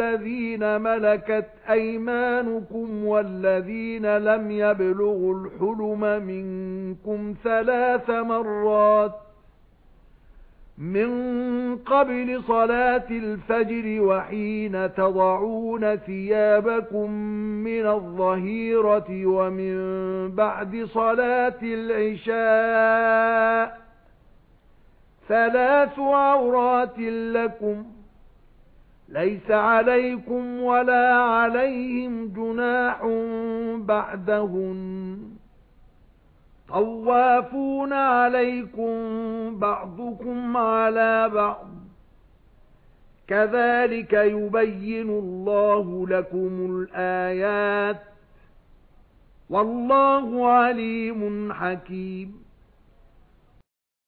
الَّذِينَ مَلَكَتْ أَيْمَانُكُمْ وَالَّذِينَ لَمْ يَبْلُغُوا الْحُلُمَ مِنكُمْ ثَلَاثَ مَرَّاتٍ مِنْ قَبْلِ صَلَاةِ الْفَجْرِ وَحِينَ تَضَعُونَ ثِيَابَكُمْ مِنَ الظَّهِيرَةِ وَمِنْ بَعْدِ صَلَاةِ الْعِشَاءِ ثَلَاثُ عَوْرَاتٍ لَكُمْ لَيْسَ عَلَيْكُمْ وَلَا عَلَيْهِمْ جُنَاحٌ بَعْدَهُنَّ. طَوَّافُونَ عَلَيْكُمْ بَعْضُكُمْ عَلَى بَعْضٍ. كَذَلِكَ يُبَيِّنُ اللَّهُ لَكُمُ الْآيَاتِ. وَاللَّهُ عَلِيمٌ حَكِيمٌ.